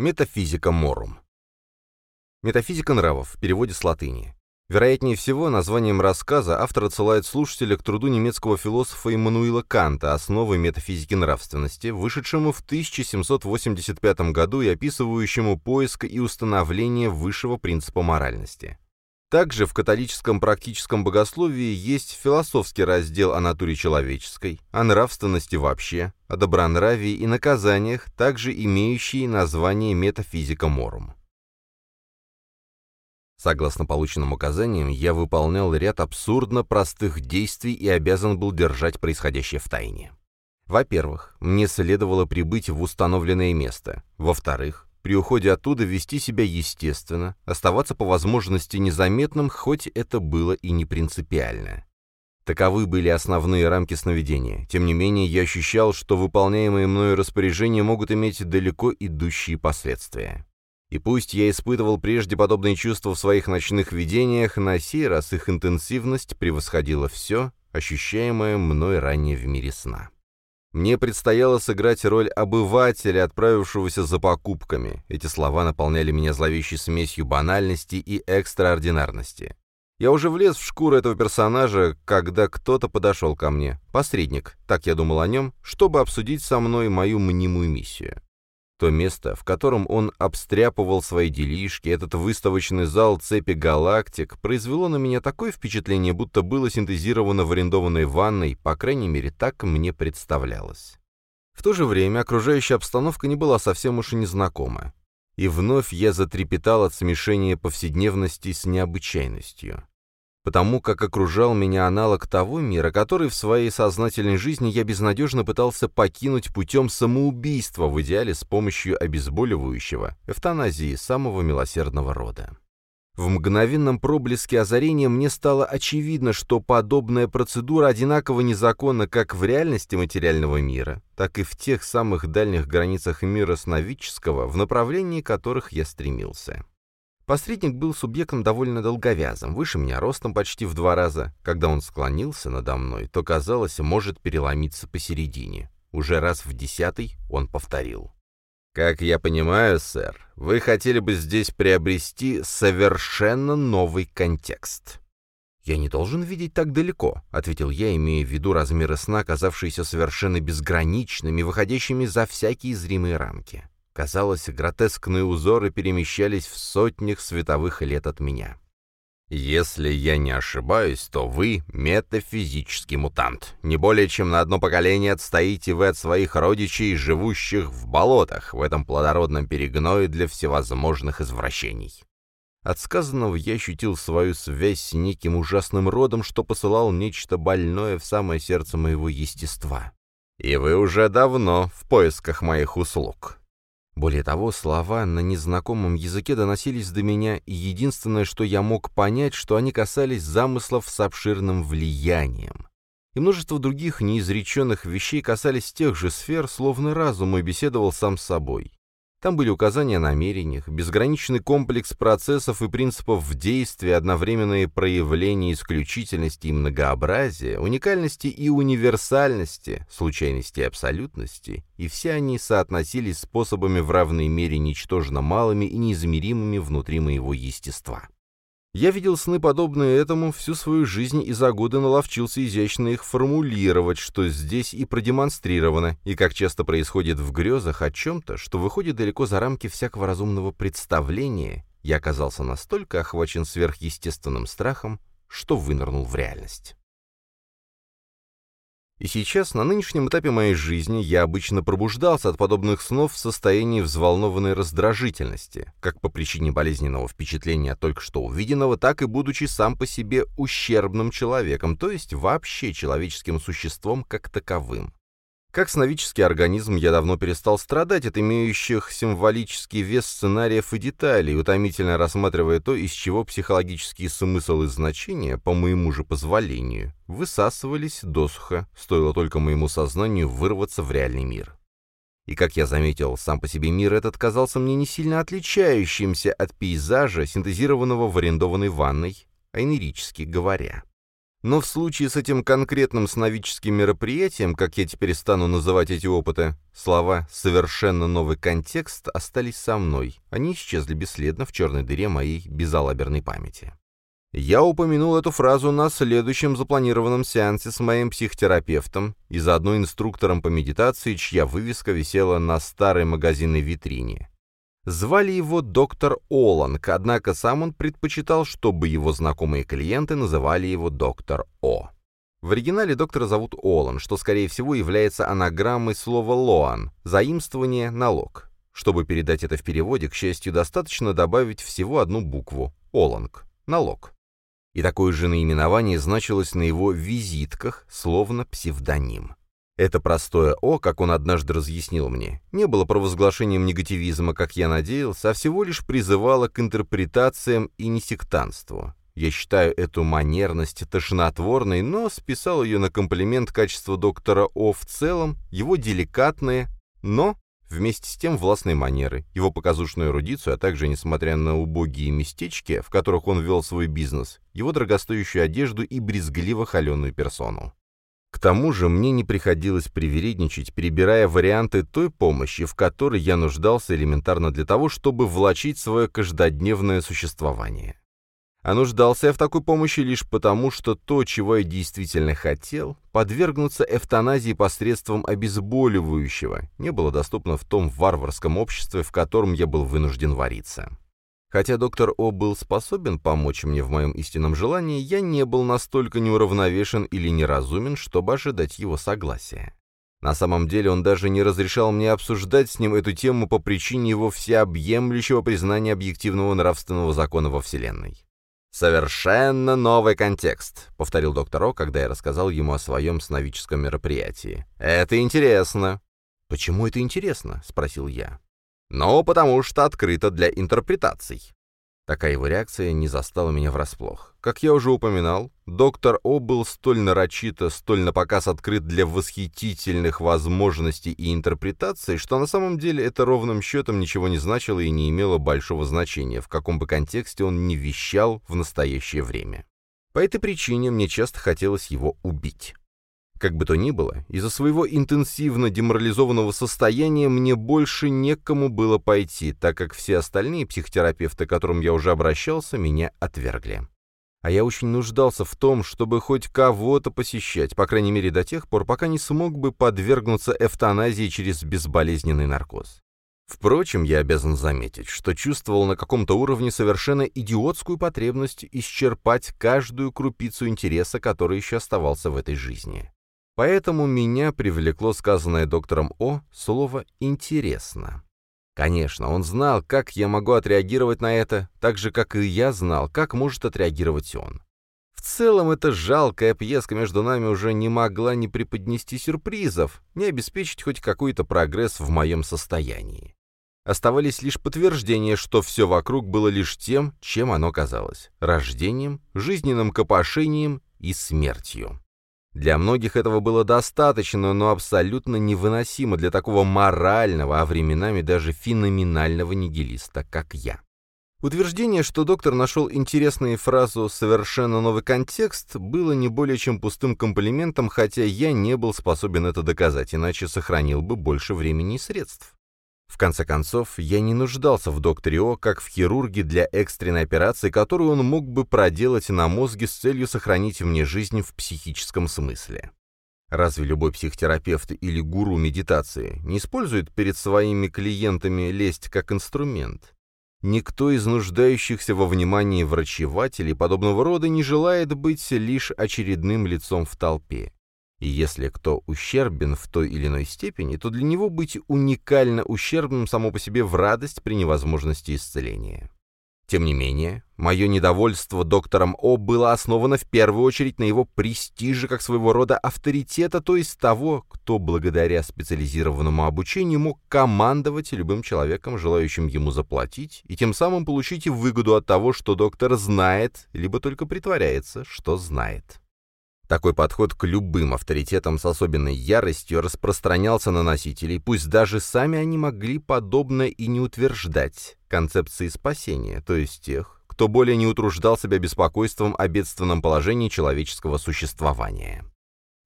Метафизика морум. Метафизика нравов, в переводе с латыни. Вероятнее всего, названием рассказа автор отсылает слушателя к труду немецкого философа Иммануила Канта «Основы метафизики нравственности», вышедшему в 1785 году и описывающему поиск и установление высшего принципа моральности. Также в католическом практическом богословии есть философский раздел о натуре человеческой, о нравственности вообще, о добронравии и наказаниях, также имеющий название метафизика морум. Согласно полученным указаниям, я выполнял ряд абсурдно простых действий и обязан был держать происходящее в тайне. Во-первых, мне следовало прибыть в установленное место. Во-вторых, при уходе оттуда вести себя естественно, оставаться по возможности незаметным, хоть это было и не принципиально. Таковы были основные рамки сновидения. Тем не менее, я ощущал, что выполняемые мною распоряжения могут иметь далеко идущие последствия. И пусть я испытывал прежде подобные чувства в своих ночных видениях, на сей раз их интенсивность превосходила все, ощущаемое мной ранее в мире сна. Мне предстояло сыграть роль обывателя, отправившегося за покупками. Эти слова наполняли меня зловещей смесью банальности и экстраординарности. Я уже влез в шкуру этого персонажа, когда кто-то подошел ко мне. Посредник, так я думал о нем, чтобы обсудить со мной мою мнимую миссию. То место, в котором он обстряпывал свои делишки, этот выставочный зал цепи галактик, произвело на меня такое впечатление, будто было синтезировано в арендованной ванной, по крайней мере, так мне представлялось. В то же время окружающая обстановка не была совсем уж и незнакома. И вновь я затрепетал от смешения повседневности с необычайностью потому как окружал меня аналог того мира, который в своей сознательной жизни я безнадежно пытался покинуть путем самоубийства в идеале с помощью обезболивающего, эвтаназии самого милосердного рода. В мгновенном проблеске озарения мне стало очевидно, что подобная процедура одинаково незаконна как в реальности материального мира, так и в тех самых дальних границах мира сновидческого, в направлении которых я стремился. Посредник был субъектом довольно долговязым, выше меня ростом почти в два раза. Когда он склонился надо мной, то, казалось, может переломиться посередине. Уже раз в десятый он повторил. «Как я понимаю, сэр, вы хотели бы здесь приобрести совершенно новый контекст». «Я не должен видеть так далеко», — ответил я, имея в виду размеры сна, казавшиеся совершенно безграничными, выходящими за всякие зримые рамки. Казалось, гротескные узоры перемещались в сотнях световых лет от меня. «Если я не ошибаюсь, то вы метафизический мутант. Не более чем на одно поколение отстоите вы от своих родичей, живущих в болотах, в этом плодородном перегное для всевозможных извращений». От сказанного я ощутил свою связь с неким ужасным родом, что посылал нечто больное в самое сердце моего естества. «И вы уже давно в поисках моих услуг». Более того, слова на незнакомом языке доносились до меня, и единственное, что я мог понять, что они касались замыслов с обширным влиянием. И множество других неизреченных вещей касались тех же сфер, словно разум и беседовал сам с собой. Там были указания о намерениях, безграничный комплекс процессов и принципов в действии, одновременные проявления исключительности и многообразия, уникальности и универсальности, случайности и абсолютности, и все они соотносились способами в равной мере ничтожно малыми и неизмеримыми внутри моего естества. Я видел сны, подобные этому, всю свою жизнь и за годы наловчился изящно их формулировать, что здесь и продемонстрировано, и как часто происходит в грезах о чем-то, что выходит далеко за рамки всякого разумного представления, я оказался настолько охвачен сверхъестественным страхом, что вынырнул в реальность. И сейчас, на нынешнем этапе моей жизни, я обычно пробуждался от подобных снов в состоянии взволнованной раздражительности, как по причине болезненного впечатления только что увиденного, так и будучи сам по себе ущербным человеком, то есть вообще человеческим существом как таковым. Как сновидческий организм я давно перестал страдать от имеющих символический вес сценариев и деталей, утомительно рассматривая то, из чего психологические смыслы и значения, по моему же позволению, высасывались досуха, стоило только моему сознанию вырваться в реальный мир. И, как я заметил, сам по себе мир этот казался мне не сильно отличающимся от пейзажа, синтезированного в арендованной ванной, айнерически говоря. Но в случае с этим конкретным сновидческим мероприятием, как я теперь стану называть эти опыты, слова «совершенно новый контекст» остались со мной. Они исчезли бесследно в черной дыре моей безалаберной памяти. Я упомянул эту фразу на следующем запланированном сеансе с моим психотерапевтом и заодно инструктором по медитации, чья вывеска висела на старой магазинной витрине. Звали его доктор Оланг, однако сам он предпочитал, чтобы его знакомые клиенты называли его доктор О. В оригинале доктора зовут Олан, что, скорее всего, является анаграммой слова «лоан» — заимствование «налог». Чтобы передать это в переводе, к счастью, достаточно добавить всего одну букву — «Оланг» — «налог». И такое же наименование значилось на его визитках, словно псевдоним. Это простое «о», как он однажды разъяснил мне, не было провозглашением негативизма, как я надеялся, а всего лишь призывало к интерпретациям и несектанству. Я считаю эту манерность тошнотворной, но списал ее на комплимент качества доктора О в целом, его деликатные, но вместе с тем властные манеры, его показушную эрудицию, а также, несмотря на убогие местечки, в которых он вел свой бизнес, его дорогостоящую одежду и брезгливо холеную персону. К тому же мне не приходилось привередничать, перебирая варианты той помощи, в которой я нуждался элементарно для того, чтобы влачить свое каждодневное существование. А нуждался я в такой помощи лишь потому, что то, чего я действительно хотел, подвергнуться эвтаназии посредством обезболивающего, не было доступно в том варварском обществе, в котором я был вынужден вариться. Хотя доктор О был способен помочь мне в моем истинном желании, я не был настолько неуравновешен или неразумен, чтобы ожидать его согласия. На самом деле он даже не разрешал мне обсуждать с ним эту тему по причине его всеобъемлющего признания объективного нравственного закона во Вселенной. «Совершенно новый контекст», — повторил доктор О, когда я рассказал ему о своем сновидческом мероприятии. «Это интересно». «Почему это интересно?» — спросил я. Но потому что открыто для интерпретаций. Такая его реакция не застала меня врасплох. Как я уже упоминал, доктор О был столь нарочито, столь напоказ открыт для восхитительных возможностей и интерпретаций, что на самом деле это ровным счетом ничего не значило и не имело большого значения, в каком бы контексте он не вещал в настоящее время. По этой причине мне часто хотелось его убить. Как бы то ни было, из-за своего интенсивно деморализованного состояния мне больше некому было пойти, так как все остальные психотерапевты, к которым я уже обращался, меня отвергли. А я очень нуждался в том, чтобы хоть кого-то посещать, по крайней мере до тех пор, пока не смог бы подвергнуться эвтаназии через безболезненный наркоз. Впрочем, я обязан заметить, что чувствовал на каком-то уровне совершенно идиотскую потребность исчерпать каждую крупицу интереса, который еще оставался в этой жизни. Поэтому меня привлекло сказанное доктором О слово «интересно». Конечно, он знал, как я могу отреагировать на это, так же, как и я знал, как может отреагировать он. В целом, эта жалкая пьеска между нами уже не могла не преподнести сюрпризов, не обеспечить хоть какой-то прогресс в моем состоянии. Оставались лишь подтверждения, что все вокруг было лишь тем, чем оно казалось — рождением, жизненным копошением и смертью. Для многих этого было достаточно, но абсолютно невыносимо для такого морального, а временами даже феноменального нигилиста, как я. Утверждение, что доктор нашел интересную фразу «совершенно новый контекст», было не более чем пустым комплиментом, хотя я не был способен это доказать, иначе сохранил бы больше времени и средств. В конце концов, я не нуждался в докторе О, как в хирурге для экстренной операции, которую он мог бы проделать на мозге с целью сохранить мне жизнь в психическом смысле. Разве любой психотерапевт или гуру медитации не использует перед своими клиентами лесть как инструмент? Никто из нуждающихся во внимании врачевателей подобного рода не желает быть лишь очередным лицом в толпе. И если кто ущербен в той или иной степени, то для него быть уникально ущербным само по себе в радость при невозможности исцеления. Тем не менее, мое недовольство доктором О было основано в первую очередь на его престиже как своего рода авторитета, то есть того, кто благодаря специализированному обучению мог командовать любым человеком, желающим ему заплатить, и тем самым получить выгоду от того, что доктор знает, либо только притворяется, что знает. Такой подход к любым авторитетам с особенной яростью распространялся на носителей, пусть даже сами они могли подобно и не утверждать концепции спасения, то есть тех, кто более не утруждал себя беспокойством о бедственном положении человеческого существования.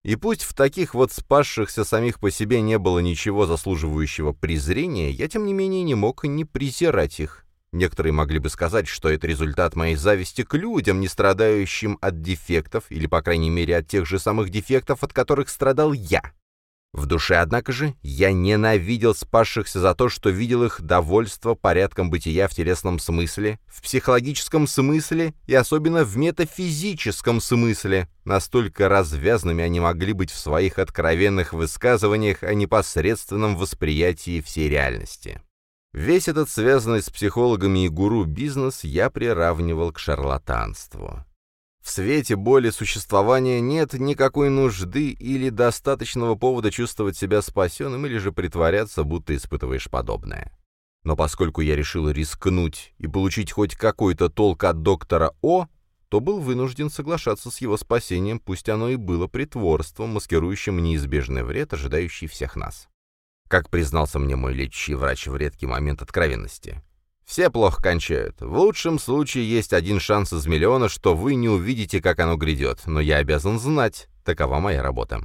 И пусть в таких вот спасшихся самих по себе не было ничего заслуживающего презрения, я, тем не менее, не мог не презирать их. Некоторые могли бы сказать, что это результат моей зависти к людям, не страдающим от дефектов, или, по крайней мере, от тех же самых дефектов, от которых страдал я. В душе, однако же, я ненавидел спасшихся за то, что видел их довольство порядком бытия в телесном смысле, в психологическом смысле и особенно в метафизическом смысле. Настолько развязными они могли быть в своих откровенных высказываниях о непосредственном восприятии всей реальности. Весь этот связанный с психологами и гуру бизнес я приравнивал к шарлатанству. В свете боли существования нет никакой нужды или достаточного повода чувствовать себя спасенным или же притворяться, будто испытываешь подобное. Но поскольку я решил рискнуть и получить хоть какой-то толк от доктора О, то был вынужден соглашаться с его спасением, пусть оно и было притворством, маскирующим неизбежный вред, ожидающий всех нас. Как признался мне мой лечащий врач в редкий момент откровенности. Все плохо кончают. В лучшем случае есть один шанс из миллиона, что вы не увидите, как оно грядет, но я обязан знать. Такова моя работа.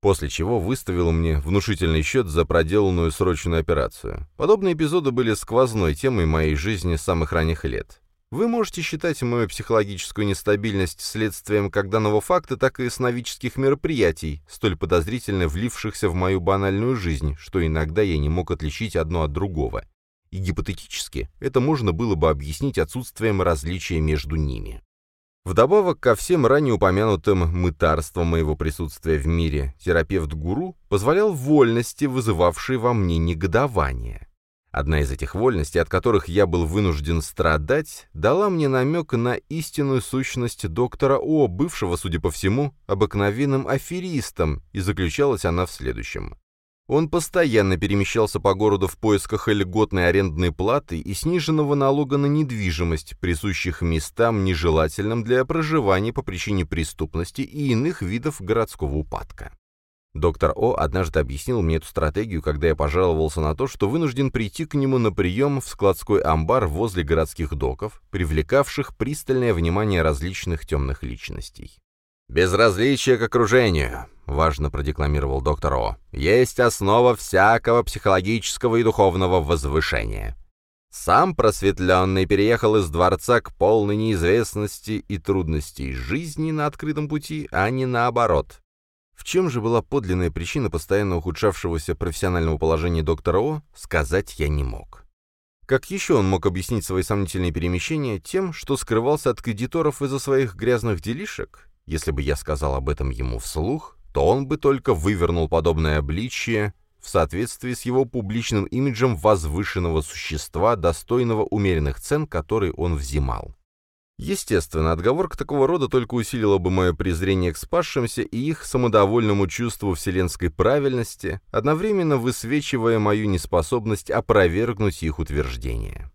После чего выставил мне внушительный счет за проделанную срочную операцию. Подобные эпизоды были сквозной темой моей жизни с самых ранних лет. Вы можете считать мою психологическую нестабильность следствием как данного факта, так и сновидческих мероприятий, столь подозрительно влившихся в мою банальную жизнь, что иногда я не мог отличить одно от другого и гипотетически это можно было бы объяснить отсутствием различия между ними. Вдобавок ко всем ранее упомянутым мытарствам моего присутствия в мире, терапевт-гуру позволял вольности, вызывавшие во мне негодование. Одна из этих вольностей, от которых я был вынужден страдать, дала мне намек на истинную сущность доктора О, бывшего, судя по всему, обыкновенным аферистом, и заключалась она в следующем. Он постоянно перемещался по городу в поисках льготной арендной платы и сниженного налога на недвижимость, присущих местам, нежелательным для проживания по причине преступности и иных видов городского упадка. Доктор О однажды объяснил мне эту стратегию, когда я пожаловался на то, что вынужден прийти к нему на прием в складской амбар возле городских доков, привлекавших пристальное внимание различных темных личностей. «Безразличие к окружению», — важно продекламировал доктор О, — «есть основа всякого психологического и духовного возвышения». Сам просветленный переехал из дворца к полной неизвестности и трудностей жизни на открытом пути, а не наоборот. В чем же была подлинная причина постоянно ухудшавшегося профессионального положения доктора О, сказать я не мог. Как еще он мог объяснить свои сомнительные перемещения тем, что скрывался от кредиторов из-за своих грязных делишек? Если бы я сказал об этом ему вслух, то он бы только вывернул подобное обличие в соответствии с его публичным имиджем возвышенного существа, достойного умеренных цен, которые он взимал. Естественно, отговорка такого рода только усилила бы мое презрение к спасшимся и их самодовольному чувству вселенской правильности, одновременно высвечивая мою неспособность опровергнуть их утверждение.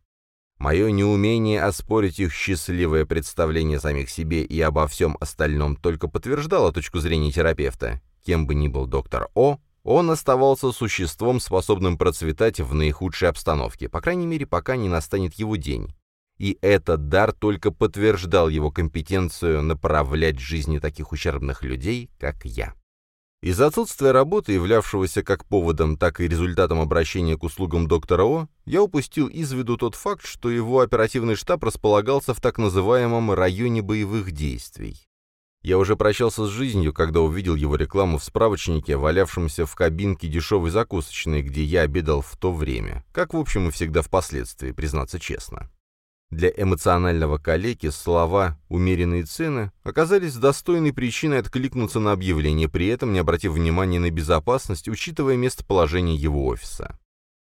Мое неумение оспорить их счастливое представление самих себе и обо всем остальном только подтверждало точку зрения терапевта. Кем бы ни был доктор О, он оставался существом, способным процветать в наихудшей обстановке, по крайней мере, пока не настанет его день. И этот дар только подтверждал его компетенцию направлять жизни таких ущербных людей, как я. Из-за отсутствия работы, являвшегося как поводом, так и результатом обращения к услугам доктора О, я упустил из виду тот факт, что его оперативный штаб располагался в так называемом районе боевых действий. Я уже прощался с жизнью, когда увидел его рекламу в справочнике, валявшемся в кабинке дешевой закусочной, где я обедал в то время, как, в общем, и всегда впоследствии, признаться честно. Для эмоционального калеки слова «умеренные цены» оказались достойной причиной откликнуться на объявление, при этом не обратив внимания на безопасность, учитывая местоположение его офиса.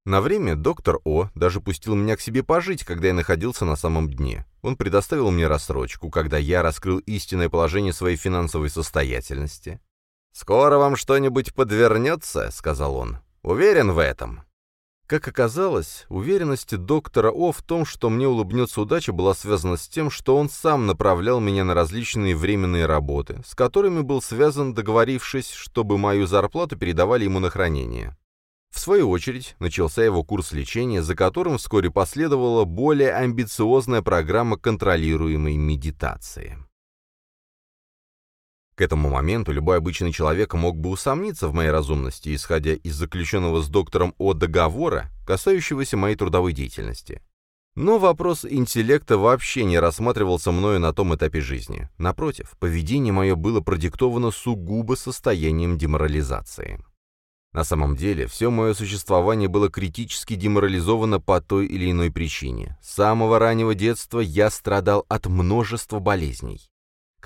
На время доктор О даже пустил меня к себе пожить, когда я находился на самом дне. Он предоставил мне рассрочку, когда я раскрыл истинное положение своей финансовой состоятельности. «Скоро вам что-нибудь подвернется», — сказал он. «Уверен в этом». Как оказалось, уверенность доктора О в том, что мне улыбнется удача, была связана с тем, что он сам направлял меня на различные временные работы, с которыми был связан, договорившись, чтобы мою зарплату передавали ему на хранение. В свою очередь, начался его курс лечения, за которым вскоре последовала более амбициозная программа контролируемой медитации. К этому моменту любой обычный человек мог бы усомниться в моей разумности, исходя из заключенного с доктором О договора, касающегося моей трудовой деятельности. Но вопрос интеллекта вообще не рассматривался мною на том этапе жизни. Напротив, поведение мое было продиктовано сугубо состоянием деморализации. На самом деле, все мое существование было критически деморализовано по той или иной причине. С самого раннего детства я страдал от множества болезней.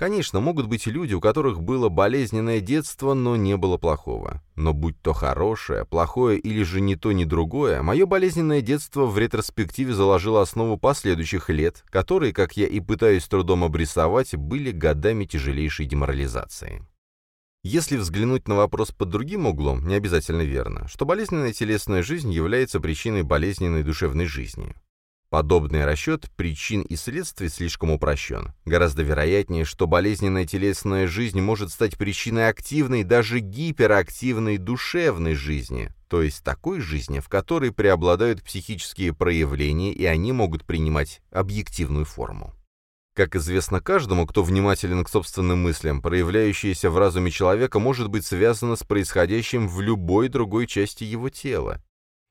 Конечно, могут быть люди, у которых было болезненное детство, но не было плохого. Но будь то хорошее, плохое или же ни то, ни другое, мое болезненное детство в ретроспективе заложило основу последующих лет, которые, как я и пытаюсь трудом обрисовать, были годами тяжелейшей деморализации. Если взглянуть на вопрос под другим углом, не обязательно верно, что болезненная телесная жизнь является причиной болезненной душевной жизни. Подобный расчет причин и следствий слишком упрощен. Гораздо вероятнее, что болезненная телесная жизнь может стать причиной активной, даже гиперактивной душевной жизни, то есть такой жизни, в которой преобладают психические проявления, и они могут принимать объективную форму. Как известно каждому, кто внимателен к собственным мыслям, проявляющееся в разуме человека может быть связано с происходящим в любой другой части его тела.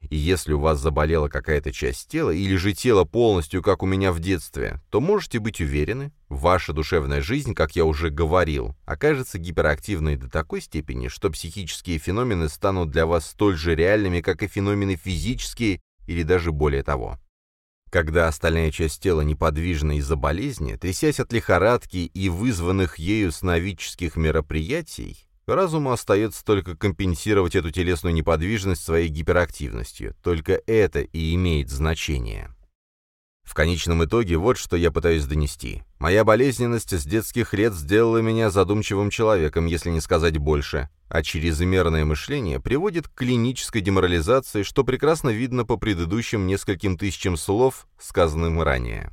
И если у вас заболела какая-то часть тела, или же тело полностью, как у меня в детстве, то можете быть уверены, ваша душевная жизнь, как я уже говорил, окажется гиперактивной до такой степени, что психические феномены станут для вас столь же реальными, как и феномены физические, или даже более того. Когда остальная часть тела неподвижна из-за болезни, трясясь от лихорадки и вызванных ею сновидческих мероприятий, Разуму остается только компенсировать эту телесную неподвижность своей гиперактивностью. Только это и имеет значение. В конечном итоге вот что я пытаюсь донести. Моя болезненность с детских лет сделала меня задумчивым человеком, если не сказать больше, а чрезмерное мышление приводит к клинической деморализации, что прекрасно видно по предыдущим нескольким тысячам слов, сказанным ранее.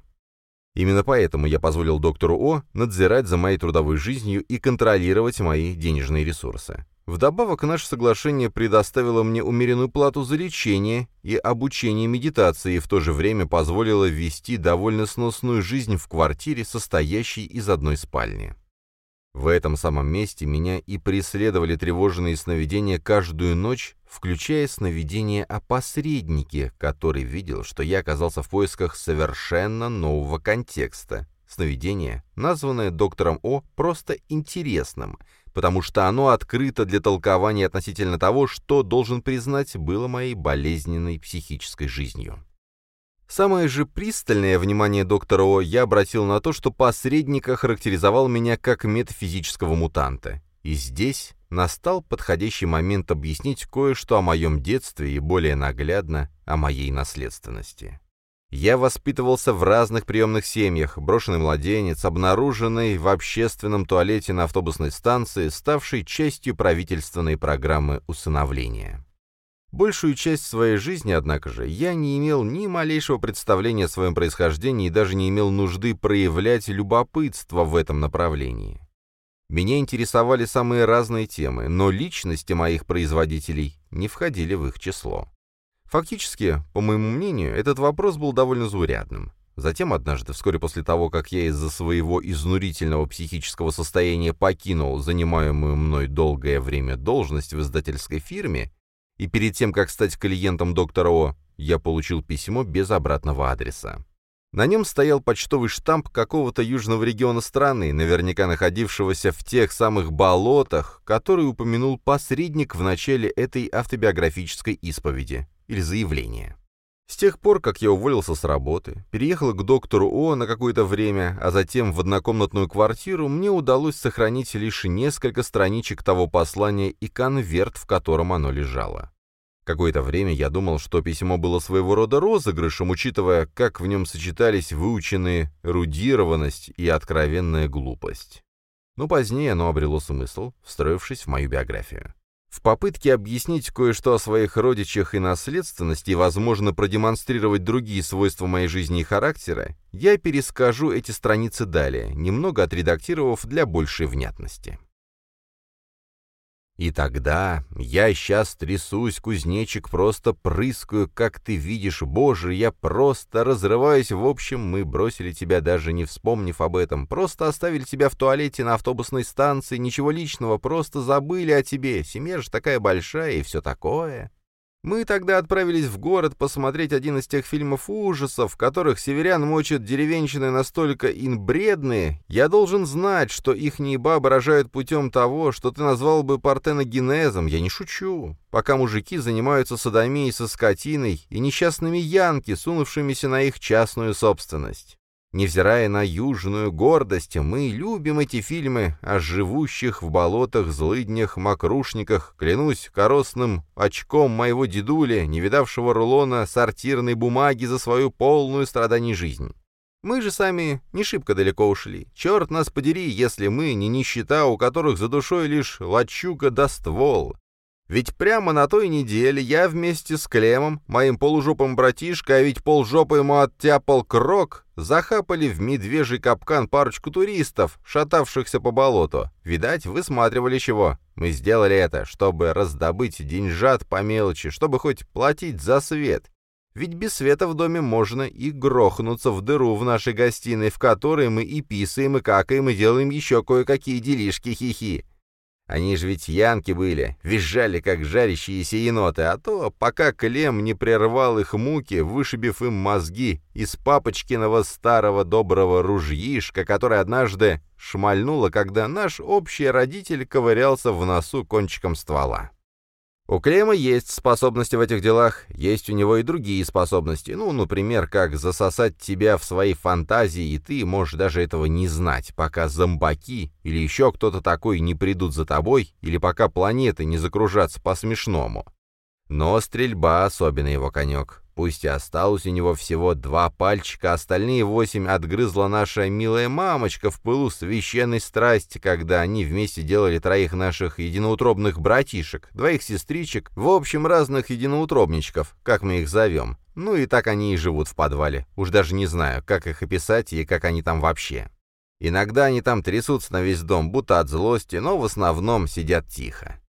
Именно поэтому я позволил доктору О надзирать за моей трудовой жизнью и контролировать мои денежные ресурсы. Вдобавок, наше соглашение предоставило мне умеренную плату за лечение и обучение медитации и в то же время позволило вести довольно сносную жизнь в квартире, состоящей из одной спальни. В этом самом месте меня и преследовали тревожные сновидения каждую ночь, включая сновидение о посреднике, который видел, что я оказался в поисках совершенно нового контекста. Сновидение, названное доктором О просто интересным, потому что оно открыто для толкования относительно того, что, должен признать, было моей болезненной психической жизнью. Самое же пристальное внимание доктора О я обратил на то, что посредник охарактеризовал меня как метафизического мутанта. И здесь настал подходящий момент объяснить кое-что о моем детстве и более наглядно о моей наследственности. Я воспитывался в разных приемных семьях, брошенный младенец, обнаруженный в общественном туалете на автобусной станции, ставший частью правительственной программы усыновления. Большую часть своей жизни, однако же, я не имел ни малейшего представления о своем происхождении и даже не имел нужды проявлять любопытство в этом направлении. Меня интересовали самые разные темы, но личности моих производителей не входили в их число. Фактически, по моему мнению, этот вопрос был довольно заурядным. Затем однажды, вскоре после того, как я из-за своего изнурительного психического состояния покинул занимаемую мной долгое время должность в издательской фирме и перед тем, как стать клиентом доктора О, я получил письмо без обратного адреса. На нем стоял почтовый штамп какого-то южного региона страны, наверняка находившегося в тех самых болотах, которые упомянул посредник в начале этой автобиографической исповеди или заявления. С тех пор, как я уволился с работы, переехал к доктору О на какое-то время, а затем в однокомнатную квартиру, мне удалось сохранить лишь несколько страничек того послания и конверт, в котором оно лежало. Какое-то время я думал, что письмо было своего рода розыгрышем, учитывая, как в нем сочетались выученные рудированность и откровенная глупость. Но позднее оно обрело смысл, встроившись в мою биографию. В попытке объяснить кое-что о своих родичах и наследственности возможно, продемонстрировать другие свойства моей жизни и характера, я перескажу эти страницы далее, немного отредактировав для большей внятности. И тогда я сейчас трясусь, кузнечик, просто прыскаю, как ты видишь, боже, я просто разрываюсь. В общем, мы бросили тебя, даже не вспомнив об этом. Просто оставили тебя в туалете на автобусной станции, ничего личного, просто забыли о тебе. Семья же такая большая и все такое. Мы тогда отправились в город посмотреть один из тех фильмов ужасов, в которых северян мочат деревенщины настолько инбредные, я должен знать, что ихние бабы рожают путем того, что ты назвал бы партеногенезом, я не шучу. Пока мужики занимаются садомией со скотиной и несчастными янки, сунувшимися на их частную собственность. Невзирая на южную гордость, мы любим эти фильмы о живущих в болотах, злыднях, мокрушниках, клянусь коростным очком моего дедуля, не видавшего рулона сортирной бумаги за свою полную страданий жизнь. Мы же сами не шибко далеко ушли. Черт нас подери, если мы не нищета, у которых за душой лишь лачуга да ствол. Ведь прямо на той неделе я вместе с Клемом, моим полужопым братишкой, а ведь полжопы ему оттяпал крок, захапали в медвежий капкан парочку туристов, шатавшихся по болоту. Видать, высматривали чего. Мы сделали это, чтобы раздобыть деньжат по мелочи, чтобы хоть платить за свет. Ведь без света в доме можно и грохнуться в дыру в нашей гостиной, в которой мы и писаем, и какаем, и делаем еще кое-какие делишки хихи. Они же ведь янки были, визжали, как жарящиеся еноты, а то, пока Клем не прервал их муки, вышибив им мозги из папочкиного старого доброго ружьишка, который однажды шмальнуло, когда наш общий родитель ковырялся в носу кончиком ствола. У Клема есть способности в этих делах, есть у него и другие способности. Ну, например, как засосать тебя в свои фантазии, и ты можешь даже этого не знать, пока зомбаки или еще кто-то такой не придут за тобой, или пока планеты не закружатся по-смешному. Но стрельба особенно его конек. Пусть и осталось у него всего два пальчика, остальные восемь отгрызла наша милая мамочка в пылу священной страсти, когда они вместе делали троих наших единоутробных братишек, двоих сестричек, в общем, разных единоутробничков, как мы их зовем. Ну и так они и живут в подвале. Уж даже не знаю, как их описать и как они там вообще. Иногда они там трясутся на весь дом, будто от злости, но в основном сидят тихо.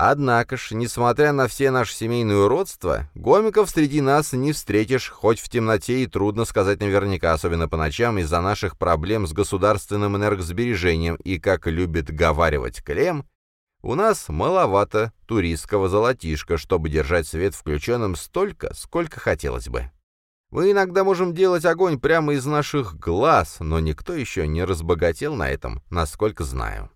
Однако ж, несмотря на все наше семейное уродство, гомиков среди нас не встретишь, хоть в темноте и трудно сказать наверняка, особенно по ночам, из-за наших проблем с государственным энергосбережением, и, как любит говаривать Клем, у нас маловато туристского золотишка, чтобы держать свет включенным столько, сколько хотелось бы. Мы иногда можем делать огонь прямо из наших глаз, но никто еще не разбогател на этом, насколько знаю.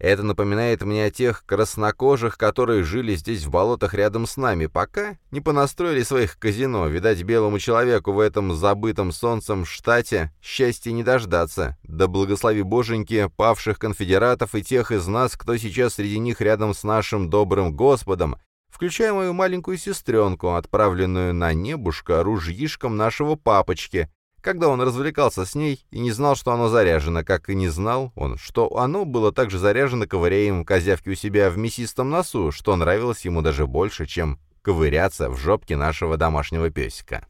Это напоминает мне о тех краснокожих, которые жили здесь в болотах рядом с нами, пока не понастроили своих казино. Видать, белому человеку в этом забытом солнцем штате счастья не дождаться. Да благослови боженьки павших конфедератов и тех из нас, кто сейчас среди них рядом с нашим добрым Господом, включая мою маленькую сестренку, отправленную на небушка ружьишком нашего папочки, когда он развлекался с ней и не знал, что оно заряжено, как и не знал он, что оно было также заряжено ковыряем козявки у себя в мясистом носу, что нравилось ему даже больше, чем ковыряться в жопке нашего домашнего песика.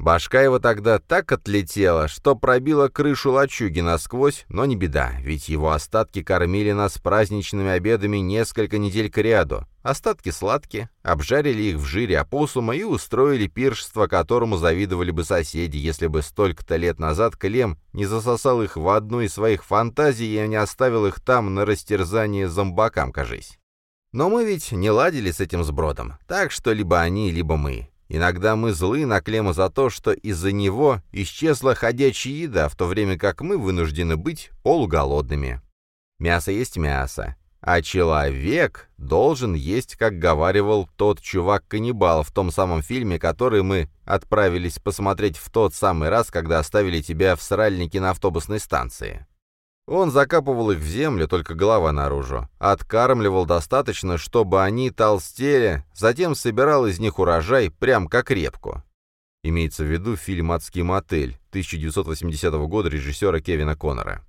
Башка его тогда так отлетела, что пробила крышу лачуги насквозь, но не беда, ведь его остатки кормили нас праздничными обедами несколько недель кряду. Остатки сладкие, обжарили их в жире опоссума и устроили пиршество, которому завидовали бы соседи, если бы столько-то лет назад Клем не засосал их в одну из своих фантазий и не оставил их там на растерзание зомбакам, кажись. Но мы ведь не ладили с этим сбродом, так что либо они, либо мы. Иногда мы злы на Клема за то, что из-за него исчезла ходячая еда, в то время как мы вынуждены быть полуголодными. Мясо есть мясо, а человек должен есть, как говаривал тот чувак-каннибал в том самом фильме, который мы отправились посмотреть в тот самый раз, когда оставили тебя в сральнике на автобусной станции. Он закапывал их в землю, только голова наружу. Откармливал достаточно, чтобы они толстели, затем собирал из них урожай, прям как репку. Имеется в виду фильм «Адский мотель» 1980 года режиссера Кевина Коннора.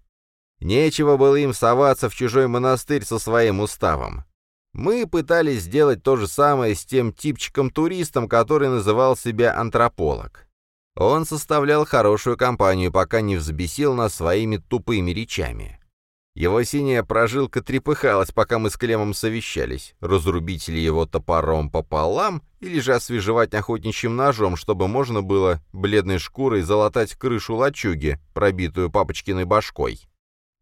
Нечего было им соваться в чужой монастырь со своим уставом. Мы пытались сделать то же самое с тем типчиком-туристом, который называл себя антрополог. Он составлял хорошую компанию, пока не взбесил нас своими тупыми речами. Его синяя прожилка трепыхалась, пока мы с Клемом совещались, разрубить ли его топором пополам или же освежевать охотничьим ножом, чтобы можно было бледной шкурой залатать крышу лачуги, пробитую папочкиной башкой.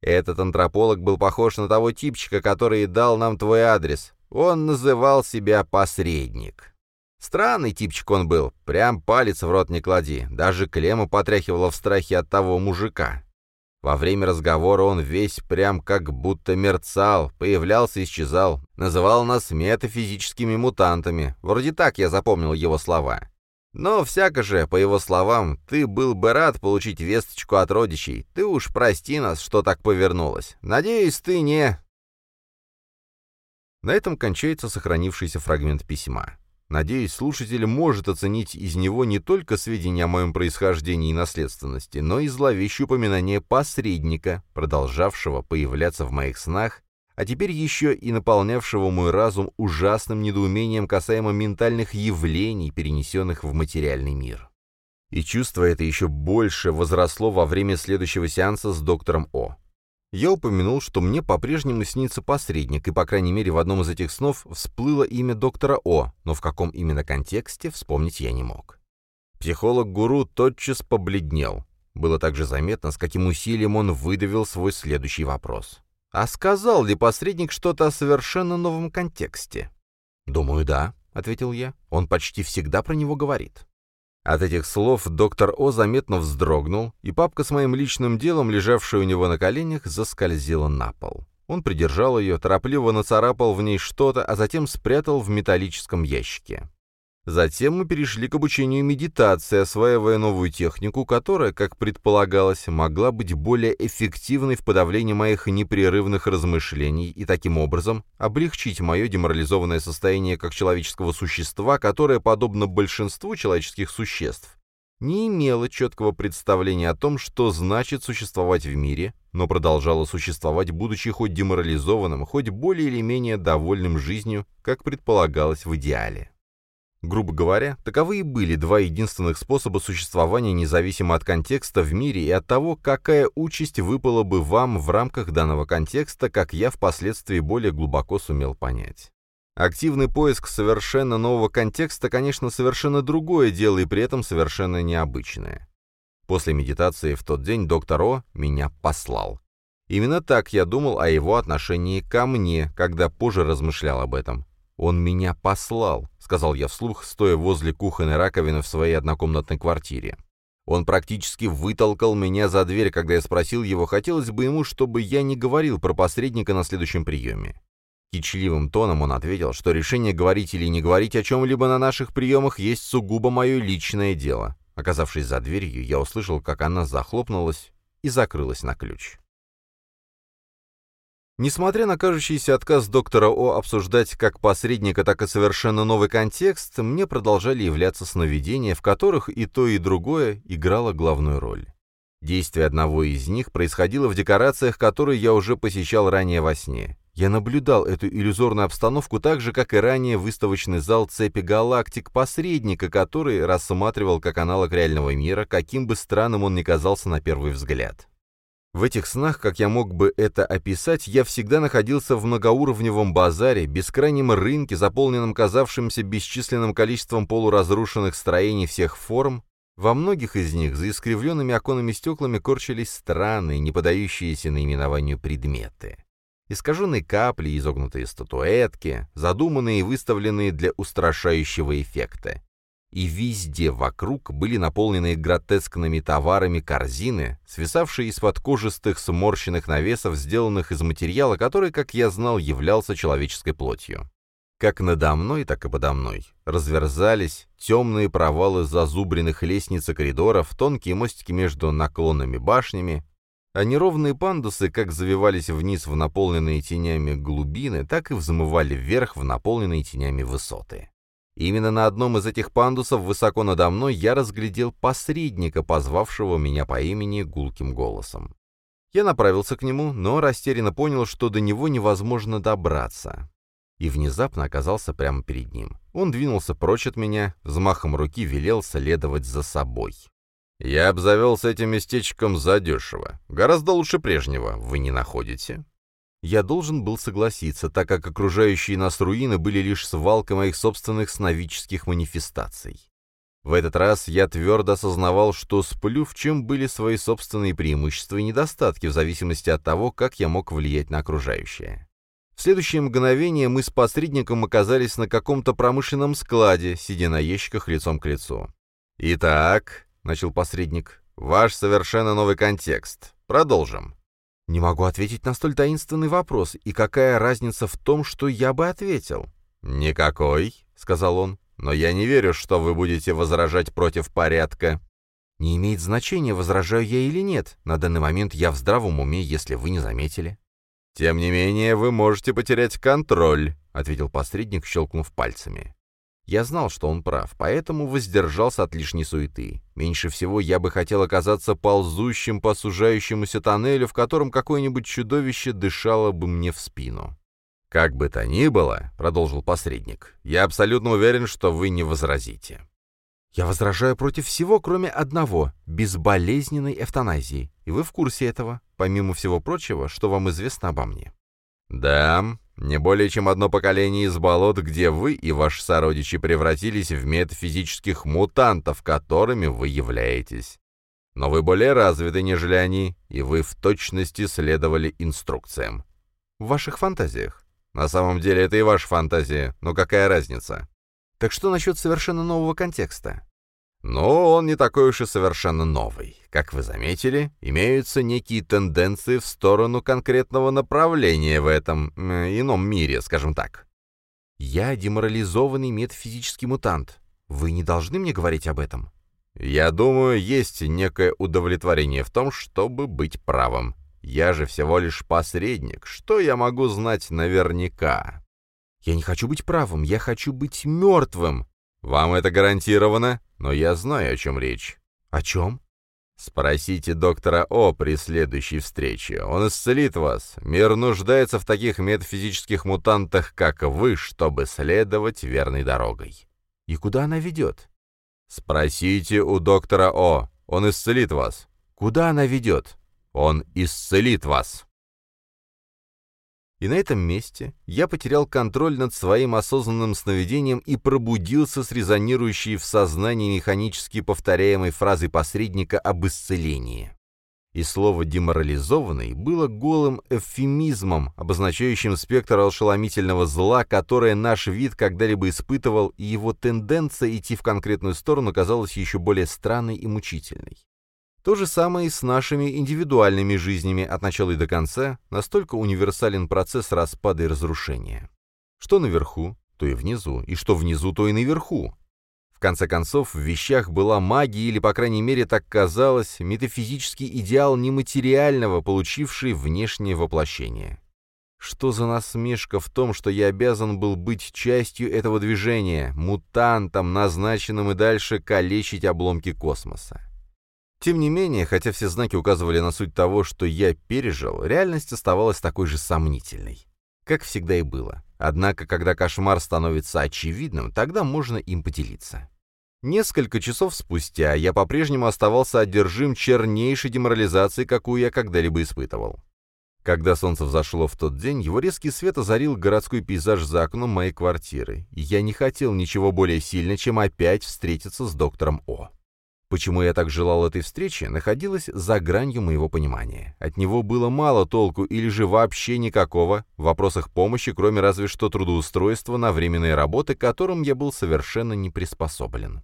Этот антрополог был похож на того типчика, который дал нам твой адрес. Он называл себя посредник. Странный типчик он был, прям палец в рот не клади, даже Клема потряхивала в страхе от того мужика. Во время разговора он весь прям как будто мерцал, появлялся и исчезал, называл нас метафизическими мутантами. Вроде так я запомнил его слова. Но всяко же, по его словам, ты был бы рад получить весточку от родичей. Ты уж прости нас, что так повернулось. Надеюсь, ты не... На этом кончается сохранившийся фрагмент письма. Надеюсь, слушатель может оценить из него не только сведения о моем происхождении и наследственности, но и зловещее упоминание посредника, продолжавшего появляться в моих снах, а теперь еще и наполнявшего мой разум ужасным недоумением касаемо ментальных явлений, перенесенных в материальный мир. И чувство это еще больше возросло во время следующего сеанса с доктором О. Я упомянул, что мне по-прежнему снится посредник, и, по крайней мере, в одном из этих снов всплыло имя доктора О, но в каком именно контексте вспомнить я не мог. Психолог-гуру тотчас побледнел. Было также заметно, с каким усилием он выдавил свой следующий вопрос. «А сказал ли посредник что-то о совершенно новом контексте?» «Думаю, да», — ответил я. «Он почти всегда про него говорит». От этих слов доктор О заметно вздрогнул, и папка с моим личным делом, лежавшая у него на коленях, заскользила на пол. Он придержал ее, торопливо нацарапал в ней что-то, а затем спрятал в металлическом ящике. Затем мы перешли к обучению медитации, осваивая новую технику, которая, как предполагалось, могла быть более эффективной в подавлении моих непрерывных размышлений и таким образом облегчить мое деморализованное состояние как человеческого существа, которое, подобно большинству человеческих существ, не имело четкого представления о том, что значит существовать в мире, но продолжало существовать, будучи хоть деморализованным, хоть более или менее довольным жизнью, как предполагалось в идеале. Грубо говоря, таковы и были два единственных способа существования независимо от контекста в мире и от того, какая участь выпала бы вам в рамках данного контекста, как я впоследствии более глубоко сумел понять. Активный поиск совершенно нового контекста, конечно, совершенно другое дело и при этом совершенно необычное. После медитации в тот день доктор О меня послал. Именно так я думал о его отношении ко мне, когда позже размышлял об этом. «Он меня послал», — сказал я вслух, стоя возле кухонной раковины в своей однокомнатной квартире. Он практически вытолкал меня за дверь, когда я спросил его, хотелось бы ему, чтобы я не говорил про посредника на следующем приеме. Кичливым тоном он ответил, что решение говорить или не говорить о чем-либо на наших приемах есть сугубо мое личное дело. Оказавшись за дверью, я услышал, как она захлопнулась и закрылась на ключ. Несмотря на кажущийся отказ доктора О обсуждать как посредника, так и совершенно новый контекст, мне продолжали являться сновидения, в которых и то, и другое играло главную роль. Действие одного из них происходило в декорациях, которые я уже посещал ранее во сне. Я наблюдал эту иллюзорную обстановку так же, как и ранее выставочный зал цепи галактик посредника, который рассматривал как аналог реального мира, каким бы странным он ни казался на первый взгляд. В этих снах, как я мог бы это описать, я всегда находился в многоуровневом базаре, бескрайнем рынке, заполненном казавшимся бесчисленным количеством полуразрушенных строений всех форм. Во многих из них за искривленными оконными стеклами корчились странные, не подающиеся наименованию предметы. Искаженные капли, изогнутые статуэтки, задуманные и выставленные для устрашающего эффекта и везде вокруг были наполнены гротескными товарами корзины, свисавшие из-под кожистых сморщенных навесов, сделанных из материала, который, как я знал, являлся человеческой плотью. Как надо мной, так и подо мной разверзались темные провалы зазубренных лестниц и коридоров, тонкие мостики между наклонными башнями, а неровные пандусы как завивались вниз в наполненные тенями глубины, так и взмывали вверх в наполненные тенями высоты. Именно на одном из этих пандусов высоко надо мной я разглядел посредника, позвавшего меня по имени гулким голосом. Я направился к нему, но растерянно понял, что до него невозможно добраться. И внезапно оказался прямо перед ним. Он двинулся прочь от меня, взмахом руки велел следовать за собой. «Я обзавелся этим местечком задешево. Гораздо лучше прежнего, вы не находите?» Я должен был согласиться, так как окружающие нас руины были лишь свалкой моих собственных сновидческих манифестаций. В этот раз я твердо осознавал, что сплю, в чем были свои собственные преимущества и недостатки, в зависимости от того, как я мог влиять на окружающее. В следующее мгновение мы с посредником оказались на каком-то промышленном складе, сидя на ящиках лицом к лицу. «Итак», — начал посредник, — «ваш совершенно новый контекст. Продолжим». Не могу ответить на столь таинственный вопрос, и какая разница в том, что я бы ответил? «Никакой», — сказал он, — «но я не верю, что вы будете возражать против порядка». «Не имеет значения, возражаю я или нет. На данный момент я в здравом уме, если вы не заметили». «Тем не менее, вы можете потерять контроль», — ответил посредник, щелкнув пальцами. Я знал, что он прав, поэтому воздержался от лишней суеты. Меньше всего я бы хотел оказаться ползущим по сужающемуся тоннелю, в котором какое-нибудь чудовище дышало бы мне в спину. «Как бы то ни было», — продолжил посредник, — «я абсолютно уверен, что вы не возразите». «Я возражаю против всего, кроме одного — безболезненной эвтаназии. И вы в курсе этого, помимо всего прочего, что вам известно обо мне». «Да, не более чем одно поколение из болот, где вы и ваши сородичи превратились в метафизических мутантов, которыми вы являетесь. Но вы более развиты, нежели они, и вы в точности следовали инструкциям. В ваших фантазиях. На самом деле это и ваша фантазия, но какая разница? Так что насчет совершенно нового контекста? Но он не такой уж и совершенно новый. Как вы заметили, имеются некие тенденции в сторону конкретного направления в этом э, ином мире, скажем так. Я деморализованный метафизический мутант. Вы не должны мне говорить об этом. Я думаю, есть некое удовлетворение в том, чтобы быть правым. Я же всего лишь посредник. Что я могу знать наверняка? Я не хочу быть правым, я хочу быть мертвым. Вам это гарантировано? Но я знаю, о чем речь. О чем? Спросите доктора О при следующей встрече. Он исцелит вас. Мир нуждается в таких метафизических мутантах, как вы, чтобы следовать верной дорогой. И куда она ведет? Спросите у доктора О. Он исцелит вас. Куда она ведет? Он исцелит вас. И на этом месте я потерял контроль над своим осознанным сновидением и пробудился с резонирующей в сознании механически повторяемой фразой посредника об исцелении. И слово «деморализованный» было голым эвфемизмом, обозначающим спектр ошеломительного зла, которое наш вид когда-либо испытывал, и его тенденция идти в конкретную сторону казалась еще более странной и мучительной. То же самое и с нашими индивидуальными жизнями от начала и до конца, настолько универсален процесс распада и разрушения. Что наверху, то и внизу, и что внизу, то и наверху. В конце концов, в вещах была магия, или, по крайней мере, так казалось, метафизический идеал нематериального, получивший внешнее воплощение. Что за насмешка в том, что я обязан был быть частью этого движения, мутантом, назначенным и дальше калечить обломки космоса? Тем не менее, хотя все знаки указывали на суть того, что я пережил, реальность оставалась такой же сомнительной. Как всегда и было. Однако, когда кошмар становится очевидным, тогда можно им поделиться. Несколько часов спустя я по-прежнему оставался одержим чернейшей деморализацией, какую я когда-либо испытывал. Когда солнце взошло в тот день, его резкий свет озарил городской пейзаж за окном моей квартиры, и я не хотел ничего более сильно, чем опять встретиться с доктором О. Почему я так желал этой встречи, находилось за гранью моего понимания. От него было мало толку или же вообще никакого в вопросах помощи, кроме разве что трудоустройства на временные работы, к которым я был совершенно не приспособлен.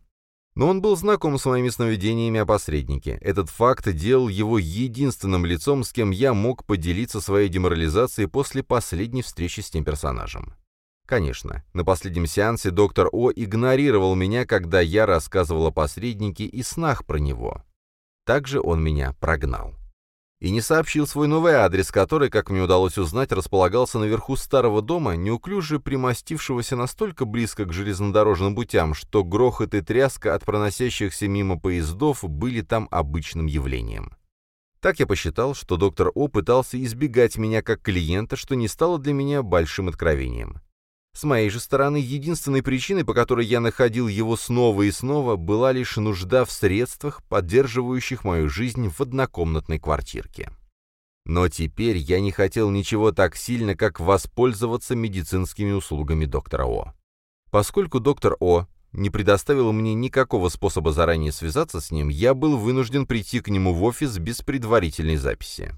Но он был знаком с моими сновидениями о посреднике. Этот факт делал его единственным лицом, с кем я мог поделиться своей деморализацией после последней встречи с тем персонажем. Конечно, на последнем сеансе доктор О игнорировал меня, когда я рассказывал о посреднике и снах про него. Также он меня прогнал. И не сообщил свой новый адрес, который, как мне удалось узнать, располагался наверху старого дома, неуклюже примостившегося настолько близко к железнодорожным путям, что грохот и тряска от проносящихся мимо поездов были там обычным явлением. Так я посчитал, что доктор О пытался избегать меня как клиента, что не стало для меня большим откровением. С моей же стороны, единственной причиной, по которой я находил его снова и снова, была лишь нужда в средствах, поддерживающих мою жизнь в однокомнатной квартирке. Но теперь я не хотел ничего так сильно, как воспользоваться медицинскими услугами доктора О. Поскольку доктор О не предоставил мне никакого способа заранее связаться с ним, я был вынужден прийти к нему в офис без предварительной записи.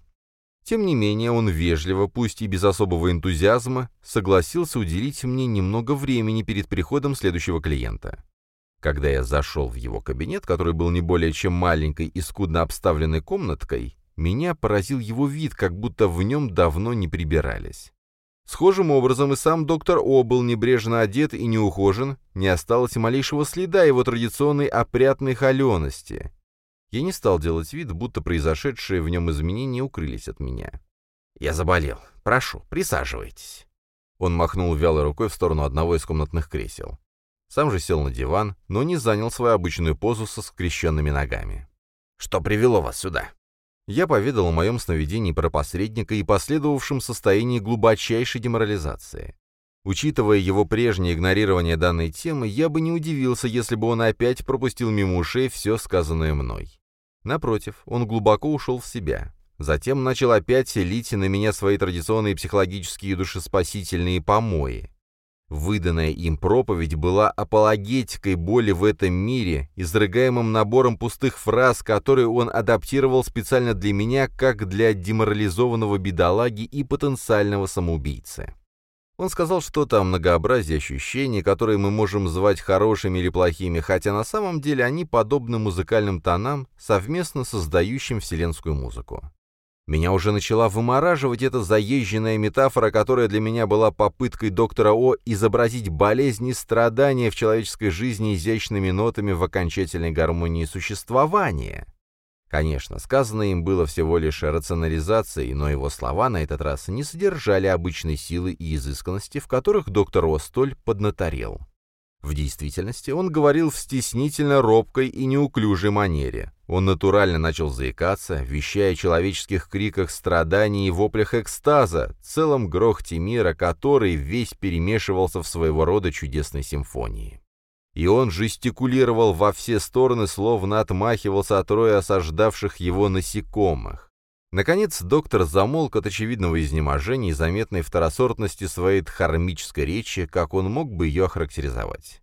Тем не менее, он вежливо, пусть и без особого энтузиазма, согласился уделить мне немного времени перед приходом следующего клиента. Когда я зашел в его кабинет, который был не более чем маленькой и скудно обставленной комнаткой, меня поразил его вид, как будто в нем давно не прибирались. Схожим образом и сам доктор О был небрежно одет и неухожен, не осталось малейшего следа его традиционной опрятной холености. Я не стал делать вид, будто произошедшие в нем изменения укрылись от меня. «Я заболел. Прошу, присаживайтесь». Он махнул вялой рукой в сторону одного из комнатных кресел. Сам же сел на диван, но не занял свою обычную позу со скрещенными ногами. «Что привело вас сюда?» Я поведал о моем сновидении про посредника и последовавшем состоянии глубочайшей деморализации. Учитывая его прежнее игнорирование данной темы, я бы не удивился, если бы он опять пропустил мимо ушей все сказанное мной. Напротив, он глубоко ушел в себя. Затем начал опять лить на меня свои традиционные психологические душеспасительные помои. Выданная им проповедь была апологетикой боли в этом мире, изрыгаемым набором пустых фраз, которые он адаптировал специально для меня, как для деморализованного бедолаги и потенциального самоубийцы. Он сказал что-то о многообразии ощущений, которые мы можем звать хорошими или плохими, хотя на самом деле они подобны музыкальным тонам, совместно создающим вселенскую музыку. Меня уже начала вымораживать эта заезженная метафора, которая для меня была попыткой доктора О изобразить болезни и страдания в человеческой жизни изящными нотами в окончательной гармонии существования. Конечно, сказанное им было всего лишь рационализацией, но его слова на этот раз не содержали обычной силы и изысканности, в которых доктор Остоль поднаторел. В действительности он говорил в стеснительно робкой и неуклюжей манере. Он натурально начал заикаться, вещая о человеческих криках страданий и воплях экстаза, целом грохте мира, который весь перемешивался в своего рода чудесной симфонии и он жестикулировал во все стороны, словно отмахивался от роя осаждавших его насекомых. Наконец доктор замолк от очевидного изнеможения и заметной второсортности своей дхармической речи, как он мог бы ее охарактеризовать.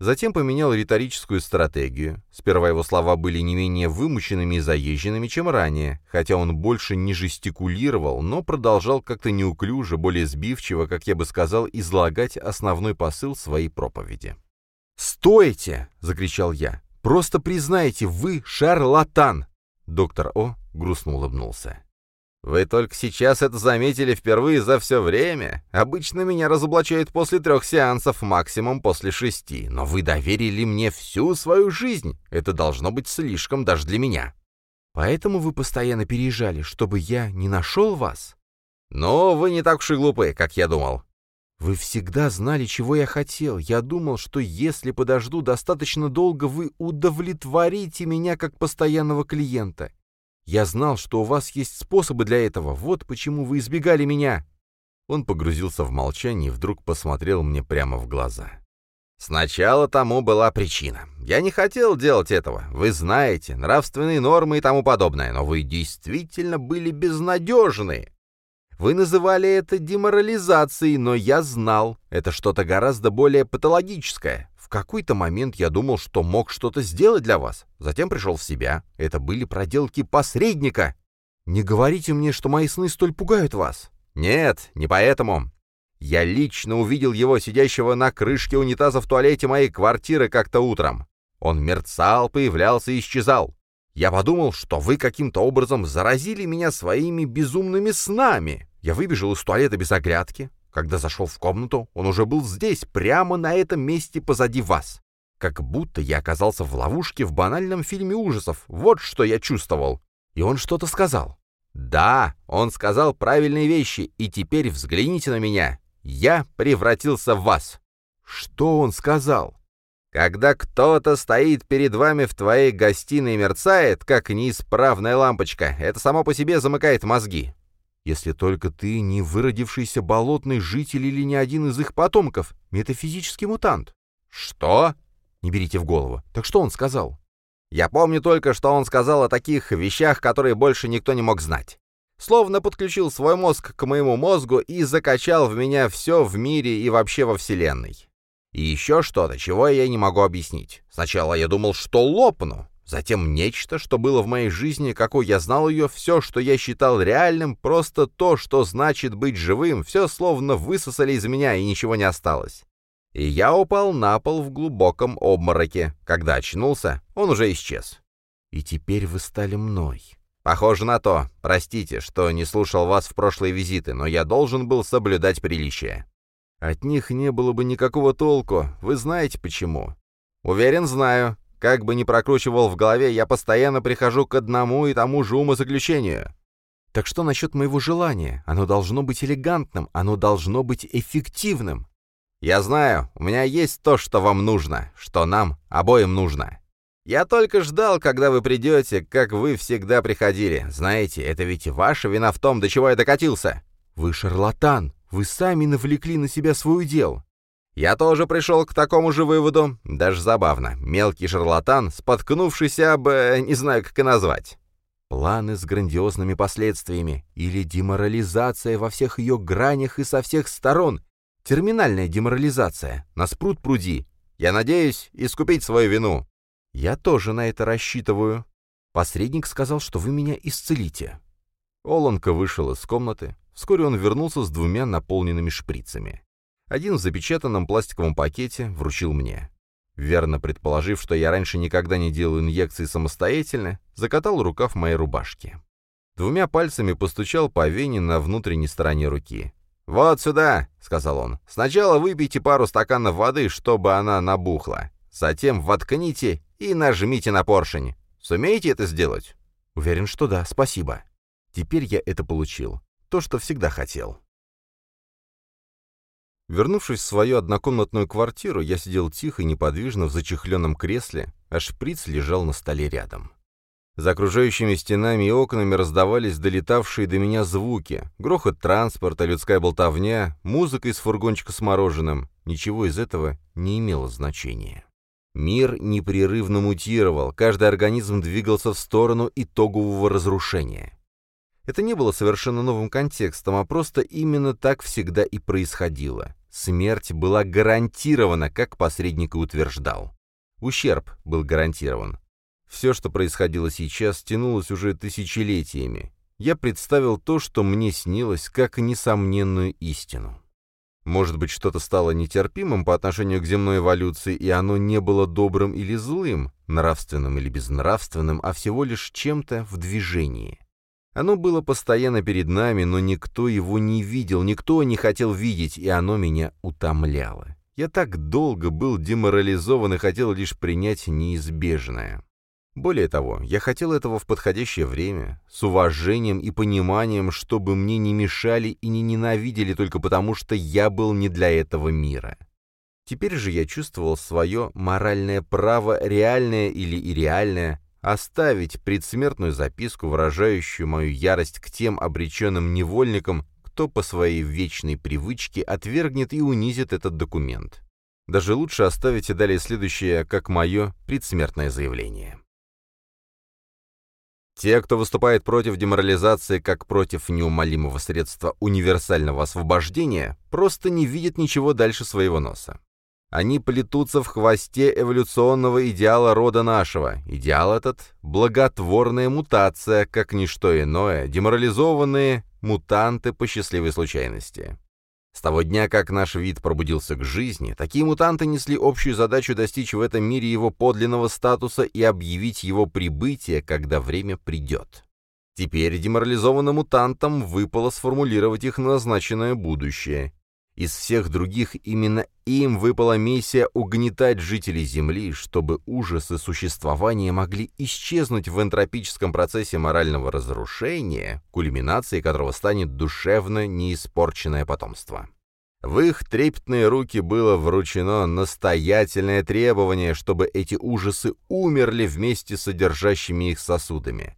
Затем поменял риторическую стратегию. Сперва его слова были не менее вымученными и заезженными, чем ранее, хотя он больше не жестикулировал, но продолжал как-то неуклюже, более сбивчиво, как я бы сказал, излагать основной посыл своей проповеди. «Стойте!» — закричал я. «Просто признайте, вы шарлатан!» Доктор О грустно улыбнулся. «Вы только сейчас это заметили впервые за все время. Обычно меня разоблачают после трех сеансов, максимум после шести. Но вы доверили мне всю свою жизнь. Это должно быть слишком даже для меня. Поэтому вы постоянно переезжали, чтобы я не нашел вас?» «Но вы не так уж и глупы, как я думал. Вы всегда знали, чего я хотел. Я думал, что если подожду достаточно долго, вы удовлетворите меня как постоянного клиента. Я знал, что у вас есть способы для этого. Вот почему вы избегали меня». Он погрузился в молчание и вдруг посмотрел мне прямо в глаза. «Сначала тому была причина. Я не хотел делать этого. Вы знаете, нравственные нормы и тому подобное, но вы действительно были безнадежны. Вы называли это деморализацией, но я знал, это что-то гораздо более патологическое. В какой-то момент я думал, что мог что-то сделать для вас. Затем пришел в себя. Это были проделки посредника. Не говорите мне, что мои сны столь пугают вас. Нет, не поэтому. Я лично увидел его, сидящего на крышке унитаза в туалете моей квартиры как-то утром. Он мерцал, появлялся и исчезал. Я подумал, что вы каким-то образом заразили меня своими безумными снами. Я выбежал из туалета без оглядки. Когда зашел в комнату, он уже был здесь, прямо на этом месте позади вас. Как будто я оказался в ловушке в банальном фильме ужасов. Вот что я чувствовал. И он что-то сказал. Да, он сказал правильные вещи, и теперь взгляните на меня. Я превратился в вас. Что он сказал? Когда кто-то стоит перед вами в твоей гостиной и мерцает, как неисправная лампочка, это само по себе замыкает мозги. Если только ты не выродившийся болотный житель или не один из их потомков, метафизический мутант. Что? Не берите в голову. Так что он сказал? Я помню только, что он сказал о таких вещах, которые больше никто не мог знать. Словно подключил свой мозг к моему мозгу и закачал в меня все в мире и вообще во Вселенной. И еще что-то, чего я не могу объяснить. Сначала я думал, что лопну. Затем нечто, что было в моей жизни, какой я знал ее, все, что я считал реальным, просто то, что значит быть живым, все словно высосали из меня, и ничего не осталось. И я упал на пол в глубоком обмороке. Когда очнулся, он уже исчез. И теперь вы стали мной. Похоже на то. Простите, что не слушал вас в прошлые визиты, но я должен был соблюдать приличие. От них не было бы никакого толку. Вы знаете почему? Уверен, знаю. Как бы ни прокручивал в голове, я постоянно прихожу к одному и тому же умозаключению. Так что насчет моего желания? Оно должно быть элегантным, оно должно быть эффективным. Я знаю, у меня есть то, что вам нужно, что нам обоим нужно. Я только ждал, когда вы придете, как вы всегда приходили. Знаете, это ведь ваша вина в том, до чего я докатился. Вы шарлатан, вы сами навлекли на себя свой удел. Я тоже пришел к такому же выводу. Даже забавно. Мелкий шарлатан, споткнувшийся об... Э, не знаю, как и назвать. Планы с грандиозными последствиями. Или деморализация во всех ее гранях и со всех сторон. Терминальная деморализация. На спрут пруди. Я надеюсь искупить свою вину. Я тоже на это рассчитываю. Посредник сказал, что вы меня исцелите. Оланка вышел из комнаты, Вскоре он вернулся с двумя наполненными шприцами. Один в запечатанном пластиковом пакете вручил мне. Верно предположив, что я раньше никогда не делал инъекции самостоятельно, закатал рукав моей рубашки. Двумя пальцами постучал по вене на внутренней стороне руки. «Вот сюда», — сказал он. «Сначала выпейте пару стаканов воды, чтобы она набухла. Затем воткните и нажмите на поршень. Сумеете это сделать?» «Уверен, что да, спасибо. Теперь я это получил то, что всегда хотел. Вернувшись в свою однокомнатную квартиру, я сидел тихо и неподвижно в зачехленном кресле, а шприц лежал на столе рядом. За окружающими стенами и окнами раздавались долетавшие до меня звуки, грохот транспорта, людская болтовня, музыка из фургончика с мороженым. Ничего из этого не имело значения. Мир непрерывно мутировал, каждый организм двигался в сторону итогового разрушения. Это не было совершенно новым контекстом, а просто именно так всегда и происходило. Смерть была гарантирована, как посредник и утверждал. Ущерб был гарантирован. Все, что происходило сейчас, тянулось уже тысячелетиями. Я представил то, что мне снилось, как несомненную истину. Может быть, что-то стало нетерпимым по отношению к земной эволюции, и оно не было добрым или злым, нравственным или безнравственным, а всего лишь чем-то в движении. Оно было постоянно перед нами, но никто его не видел, никто не хотел видеть, и оно меня утомляло. Я так долго был деморализован и хотел лишь принять неизбежное. Более того, я хотел этого в подходящее время, с уважением и пониманием, чтобы мне не мешали и не ненавидели только потому, что я был не для этого мира. Теперь же я чувствовал свое моральное право, реальное или ирреальное, оставить предсмертную записку, выражающую мою ярость к тем обреченным невольникам, кто по своей вечной привычке отвергнет и унизит этот документ. Даже лучше оставить и далее следующее, как мое предсмертное заявление. Те, кто выступает против деморализации как против неумолимого средства универсального освобождения, просто не видят ничего дальше своего носа. Они плетутся в хвосте эволюционного идеала рода нашего. Идеал этот — благотворная мутация, как ничто иное, деморализованные мутанты по счастливой случайности. С того дня, как наш вид пробудился к жизни, такие мутанты несли общую задачу достичь в этом мире его подлинного статуса и объявить его прибытие, когда время придет. Теперь деморализованным мутантам выпало сформулировать их назначенное будущее. Из всех других именно им выпала миссия угнетать жителей Земли, чтобы ужасы существования могли исчезнуть в энтропическом процессе морального разрушения, кульминацией которого станет душевно неиспорченное потомство. В их трепетные руки было вручено настоятельное требование, чтобы эти ужасы умерли вместе с содержащими их сосудами.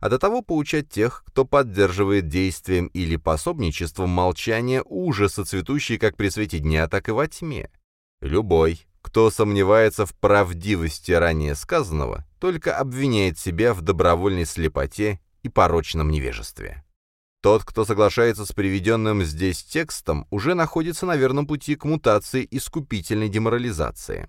А до того поучать тех, кто поддерживает действием или пособничеством молчания ужаса, цветущие как при свете дня, так и во тьме. Любой, кто сомневается в правдивости ранее сказанного, только обвиняет себя в добровольной слепоте и порочном невежестве. Тот, кто соглашается с приведенным здесь текстом, уже находится на верном пути к мутации искупительной деморализации.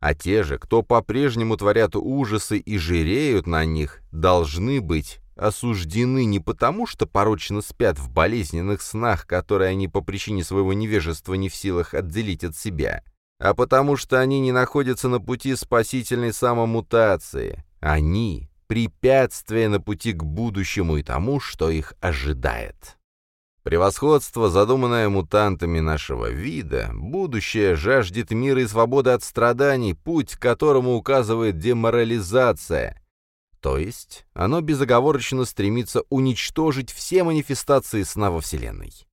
А те же, кто по-прежнему творят ужасы и жиреют на них, должны быть осуждены не потому, что порочно спят в болезненных снах, которые они по причине своего невежества не в силах отделить от себя, а потому что они не находятся на пути спасительной самомутации. Они — препятствие на пути к будущему и тому, что их ожидает. Превосходство, задуманное мутантами нашего вида, будущее жаждет мира и свободы от страданий, путь к которому указывает деморализация. То есть оно безоговорочно стремится уничтожить все манифестации сна во Вселенной.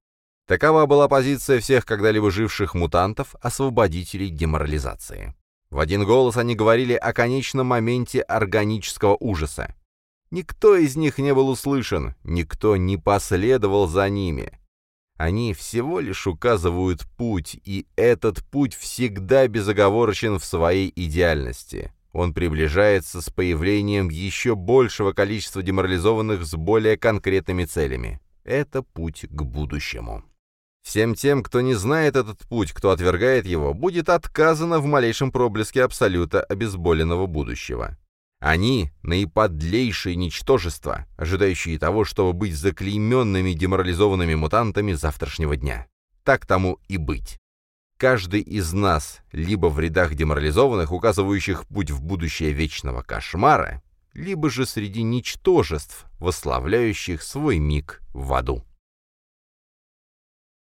Такова была позиция всех когда-либо живших мутантов, освободителей деморализации. В один голос они говорили о конечном моменте органического ужаса. Никто из них не был услышан, никто не последовал за ними. Они всего лишь указывают путь, и этот путь всегда безоговорочен в своей идеальности. Он приближается с появлением еще большего количества деморализованных с более конкретными целями. Это путь к будущему. Всем тем, кто не знает этот путь, кто отвергает его, будет отказано в малейшем проблеске абсолюта обезболенного будущего. Они — наиподлейшие ничтожества, ожидающие того, чтобы быть заклейменными деморализованными мутантами завтрашнего дня. Так тому и быть. Каждый из нас либо в рядах деморализованных, указывающих путь в будущее вечного кошмара, либо же среди ничтожеств, восславляющих свой миг в аду.